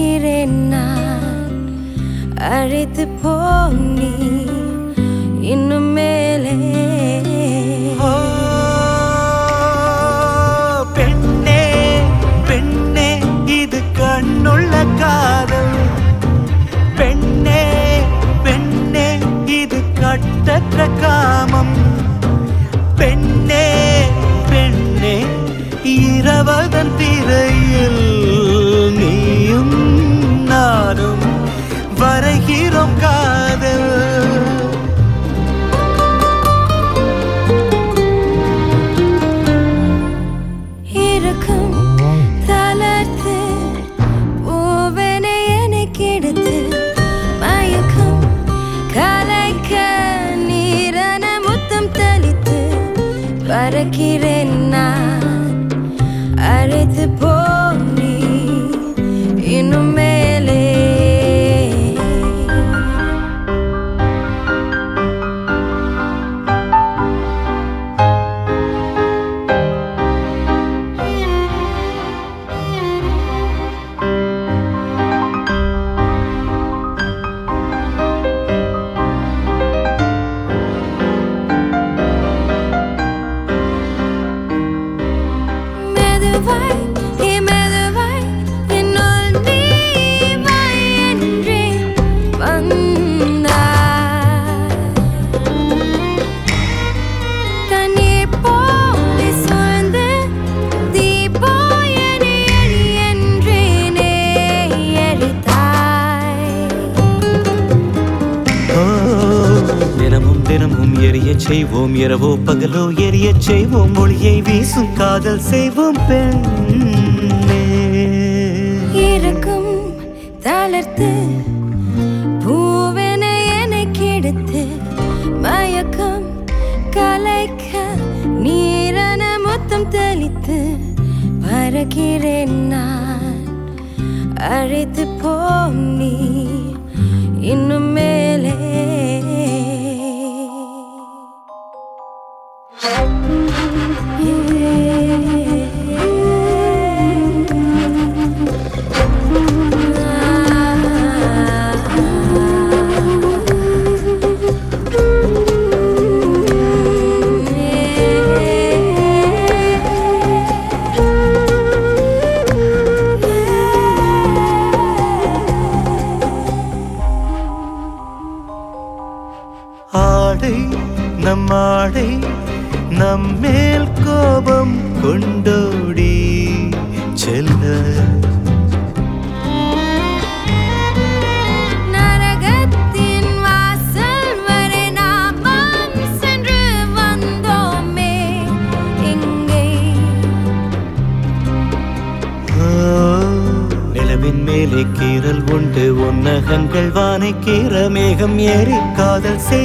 பறக்கிறேன் நான். அழைத்து போம் நீ இன்னும் மேலே. பெண்ணே பெண்ணே இது கண்ணுள்ள காதல். பெண்ணே பெண்ணே இது கட்டற்ற காமம். பெண்ணே பெண்ணே இரவதன் திரையில் பறக்கிறேன் நான் அழைத்து why எரிய செய்வோம். இரவோ பகலோ எரிய செய்வோம். ஒளியை வீசும் காதல் செய்வோம் பெண் இருக்கும் தளர்த்து பூவென எனக்கு எடுத்து மயக்கம் கலைக்க நீரன முத்தம் தெளித்து பறக்கிறேன் நான். அழைத்து போம் நீ இன்னுமே ஆடை நம் ஆடை நம்மேல் கோபம் கொண்டோடி செல்ல. நிலவின் மேலே கீறல் உண்டு உன்னகங்கள் வானை கீற மேகம் ஏறி காதல் பெண்